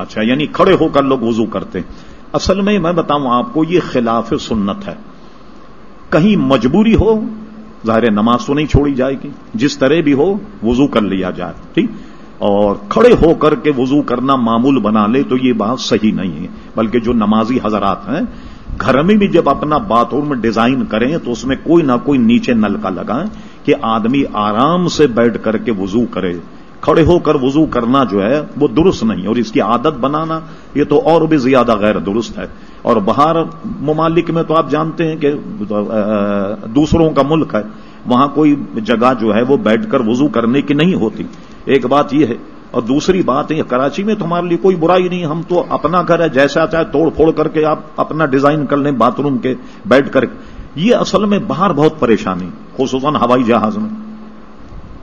اچھا یعنی کھڑے ہو کر لوگ وضو کرتے اصل میں میں بتاؤں آپ کو، یہ خلاف سنت ہے۔ کہیں مجبوری ہو، ظاہر نماز تو نہیں چھوڑی جائے گی۔ جس طرح بھی ہو، وضو کر لیا جائے، ٹھیک؟ اور کھڑے ہو کر کے وضو کرنا معمول بنا لے تو یہ بات صحیح نہیں ہے۔ بلکہ جو نمازی حضرات ہیں، گھر میں بھی جب اپنا باتھ روم ڈیزائن کریں تو اس میں کوئی نہ کوئی نیچے نل کا لگائیں کہ آدمی آرام سے بیٹھ کر کے وضو کرے۔ کھڑے ہو کر وضو کرنا جو ہے وہ درست نہیں اور اس کی عادت بنانا یہ تو اور بھی زیادہ غیر درست ہے اور باہر ممالک میں تو آپ جانتے ہیں کہ دوسروں کا ملک ہے، وہاں کوئی جگہ جو ہے وہ بیٹھ کر وضو کرنے کی نہیں ہوتی۔ ایک بات یہ ہے، اور دوسری بات یہ کراچی میں تو ہمارے لیے کوئی برائی نہیں، ہم تو اپنا گھر ہے، جیسا چاہے توڑ پھوڑ کر کے آپ اپنا ڈیزائن کر لیں باتھ روم کے بیٹھ کر۔ یہ اصل میں باہر بہت پریشانی، خصوصاً ہوائی جہاز میں،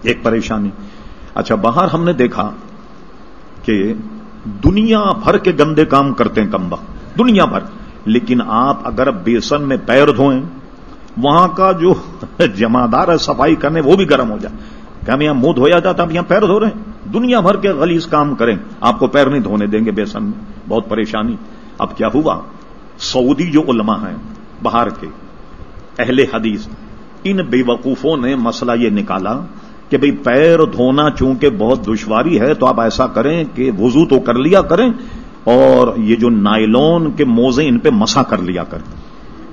ایک پریشانی۔ اچھا باہر ہم نے دیکھا کہ دنیا بھر کے گندے کام کرتے ہیں کمبا، دنیا بھر۔ لیکن آپ اگر بیسن میں پیر دھوئیں، وہاں کا جو جمادار ہے، صفائی کرنے، وہ بھی گرم ہو جائے۔ کہ ہم یہاں منہ دھویا جاتا اب یہاں پیر دھو رہے ہیں۔ دنیا بھر کے غلیظ کام کریں۔ آپ کو پیر نہیں دھونے دیں گے بیسن میں۔ بہت پریشانی۔ اب کیا ہوا؟ سعودی جو علماء ہیں، باہر کے اہل حدیث، ان بے وقوفوں نے مسئلہ یہ نکالا کہ بھئی پیر دھونا چونکہ بہت دشواری ہے، تو آپ ایسا کریں کہ وضو تو کر لیا کریں اور یہ جو نائلون کے موزے ان پہ مسا کر لیا کریں۔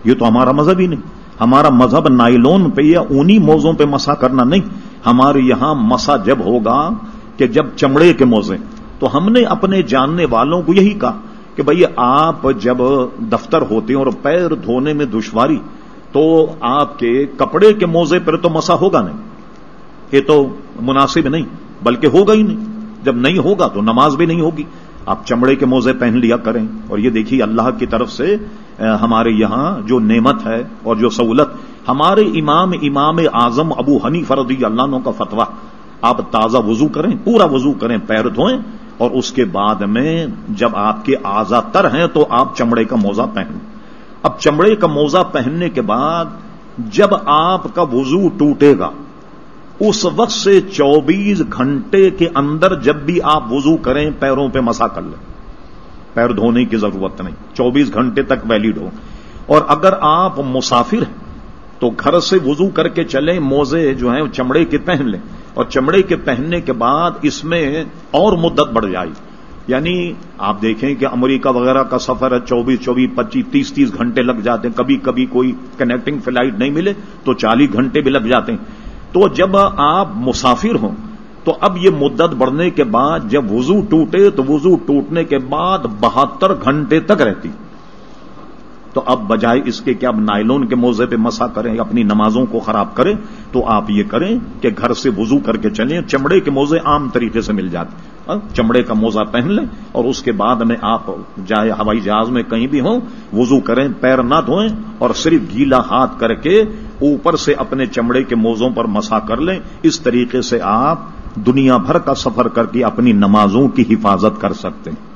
یہ تو ہمارا مذہب ہی نہیں۔ ہمارا مذہب نائلون پہ یا اونی موزوں پہ مسا کرنا نہیں۔ ہمارے یہاں مسا جب ہوگا کہ جب چمڑے کے موزے۔ تو ہم نے اپنے جاننے والوں کو یہی کہا کہ بھئی آپ جب دفتر ہوتے ہیں اور پیر دھونے میں دشواری، تو آپ کے کپڑے کے موزے پر تو مسا ہوگا نہیں۔ یہ تو مناسب نہیں، بلکہ ہوگا ہی نہیں۔ جب نہیں ہوگا تو نماز بھی نہیں ہوگی۔ آپ چمڑے کے موزے پہن لیا کریں۔ اور یہ دیکھیے اللہ کی طرف سے ہمارے یہاں جو نعمت ہے اور جو سہولت، ہمارے امام امام اعظم ابو ہنی فردی اللہ کا فتوا آپ تازہ وضو کریں، پورا وضو کریں، پیر دھوئیں۔ اور اس کے بعد میں جب آپ کے آزا تر ہیں تو آپ چمڑے کا موزہ پہنیں اب چمڑے کا موزہ پہننے کے بعد جب آپ کا وضو ٹوٹے گا اس وقت سے چوبیس گھنٹے کے اندر جب بھی آپ وضو کریں پیروں پہ مسا کر لیں۔ پیر دھونے کی ضرورت نہیں۔ چوبیس گھنٹے تک ویلڈ ہو۔ اور اگر آپ مسافر ہیں، تو گھر سے وضو کر کے چلیں، موزے جو ہیں، چمڑے کے پہن لیں۔ اور چمڑے کے پہننے کے بعد اس میں اور مدت بڑھ جائے۔ یعنی آپ دیکھیں کہ امریکہ وغیرہ کا سفر ہے، چوبیس چوبیس، پچیس، تیس تیس گھنٹے لگ جاتے ہیں۔ کبھی کبھی کوئی کنیکٹنگ فلائٹ نہیں ملے تو چالیس گھنٹے بھی لگ جاتے ہیں۔ تو جب آپ مسافر ہوں، تو اب یہ مدت بڑھنے کے بعد جب وضو ٹوٹے، تو وضو ٹوٹنے کے بعد بہتر گھنٹے تک رہتی۔ تو اب بجائے اس کے کہ اب نائلون کے موزے پہ مسا کریں، اپنی نمازوں کو خراب کریں، تو آپ یہ کریں کہ گھر سے وضو کر کے چلیں، چمڑے کے موزے عام طریقے سے مل جاتے۔ ہاں، چمڑے کا موزہ پہن لیں اور اس کے بعد میں آپ جائے ہوائی جہاز میں کہیں بھی ہوں، وضو کریں، پیر نہ دھوئیں اور صرف گیلا ہاتھ کر کے اوپر سے اپنے چمڑے کے موزوں پر مسا کر لیں۔ اس طریقے سے آپ دنیا بھر کا سفر کر کے اپنی نمازوں کی حفاظت کر سکتے ہیں۔